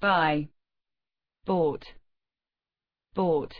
buy, bought, bought.